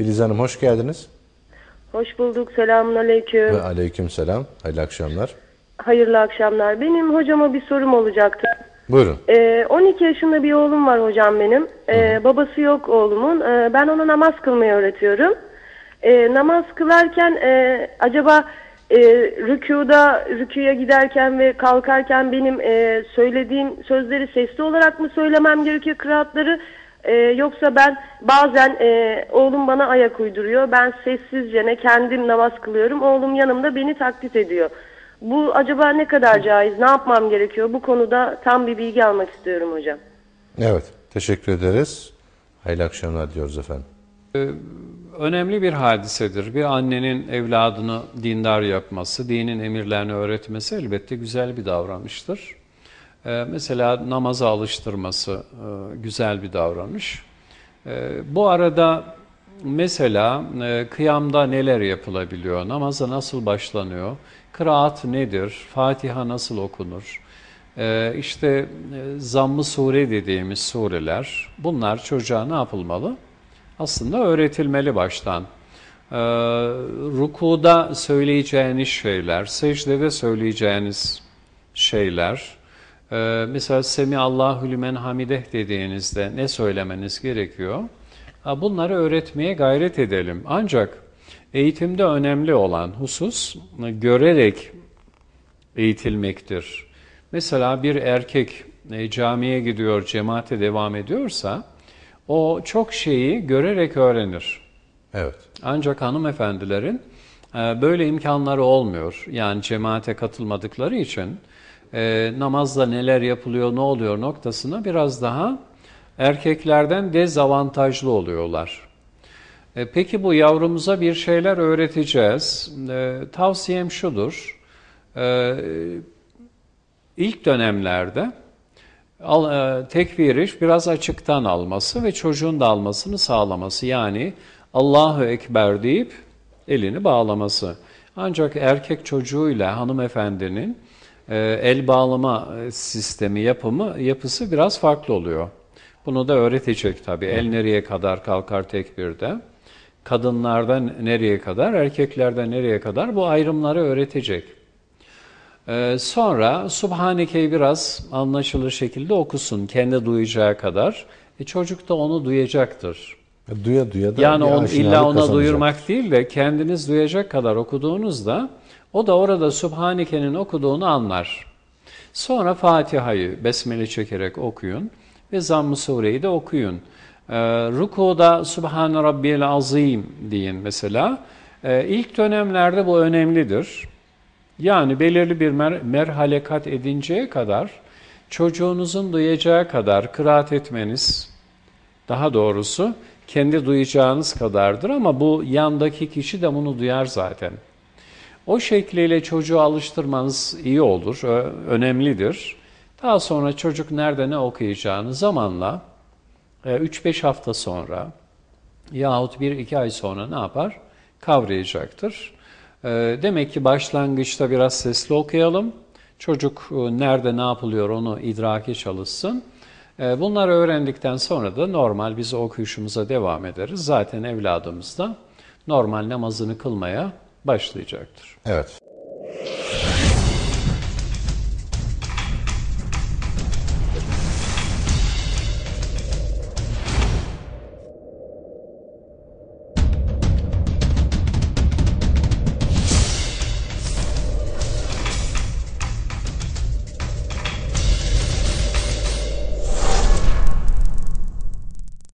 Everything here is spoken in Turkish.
Filiz Hanım hoş geldiniz. Hoş bulduk. Selamun aleyküm. Ve aleyküm selam. Hayırlı akşamlar. Hayırlı akşamlar. Benim hocama bir sorum olacaktı. Buyurun. Ee, 12 yaşında bir oğlum var hocam benim. Ee, babası yok oğlumun. Ee, ben ona namaz kılmayı öğretiyorum. Ee, namaz kılarken e, acaba e, rükuda, rüküye giderken ve kalkarken benim e, söylediğim sözleri sesli olarak mı söylemem gerekiyor kıraatları? E, yoksa ben bazen e, oğlum bana ayak uyduruyor. Ben sessizce ne kendim namaz kılıyorum. Oğlum yanımda beni taklit ediyor. Bu acaba ne kadar caiz? Ne yapmam gerekiyor? Bu konuda tam bir bilgi almak istiyorum hocam. Evet. Teşekkür ederiz. Hayırlı akşamlar diyoruz efendim. önemli bir hadisedir. Bir annenin evladını dindar yapması, dinin emirlerini öğretmesi elbette güzel bir davranıştır. Ee, mesela namaza alıştırması e, güzel bir davranış. Ee, bu arada mesela e, kıyamda neler yapılabiliyor, namaza nasıl başlanıyor, kıraat nedir, Fatiha nasıl okunur, ee, işte e, zamm-ı sure dediğimiz sureler, bunlar çocuğa ne yapılmalı? aslında öğretilmeli baştan. Ee, rukuda söyleyeceğiniz şeyler, secdede söyleyeceğiniz şeyler, ee, mesela Semi Allahu limen hamideh dediğinizde ne söylemeniz gerekiyor? Bunları öğretmeye gayret edelim. Ancak eğitimde önemli olan husus görerek eğitilmektir. Mesela bir erkek e, camiye gidiyor, cemaate devam ediyorsa o çok şeyi görerek öğrenir. Evet. Ancak hanımefendilerin e, böyle imkanları olmuyor. Yani cemaate katılmadıkları için e, namazda neler yapılıyor, ne oluyor noktasına biraz daha erkeklerden dezavantajlı oluyorlar. E, peki bu yavrumuza bir şeyler öğreteceğiz. E, tavsiyem şudur. E, ilk dönemlerde al, e, tekbiri biraz açıktan alması ve çocuğun da almasını sağlaması. Yani Allahu Ekber deyip elini bağlaması. Ancak erkek çocuğuyla hanımefendinin el bağlama e, sistemi, yapımı, yapısı biraz farklı oluyor. Bunu da öğretecek tabii. El nereye kadar kalkar tekbirde. Kadınlardan nereye kadar, erkeklerden nereye kadar bu ayrımları öğretecek. Ee, sonra Subhaneke'yi biraz anlaşılır şekilde okusun kendi duyacağı kadar. E, çocuk da onu duyacaktır. Duya duya da Yani on, illa ona duyurmak değil de kendiniz duyacak kadar okuduğunuzda o da orada Subhaneke'nin okuduğunu anlar. Sonra Fatiha'yı besmele çekerek okuyun ve Zamm-ı Sure'yi de okuyun. Ee, rukuda Subhan Rabbiyel Azim deyin mesela. Ee, ilk dönemlerde bu önemlidir. Yani belirli bir mer merhale kat edinceye kadar çocuğunuzun duyacağı kadar kıraat etmeniz, daha doğrusu kendi duyacağınız kadardır ama bu yandaki kişi de bunu duyar zaten. O şekliyle çocuğu alıştırmanız iyi olur, ö- önemlidir. Daha sonra çocuk nerede ne okuyacağını zamanla e, 3-5 hafta sonra yahut 1-2 ay sonra ne yapar? Kavrayacaktır. E, Demek ki başlangıçta biraz sesli okuyalım. Çocuk e, nerede ne yapılıyor onu idraki çalışsın. E, Bunları öğrendikten sonra da normal biz okuyuşumuza devam ederiz. Zaten evladımız da normal namazını kılmaya başlayacaktır. Evet.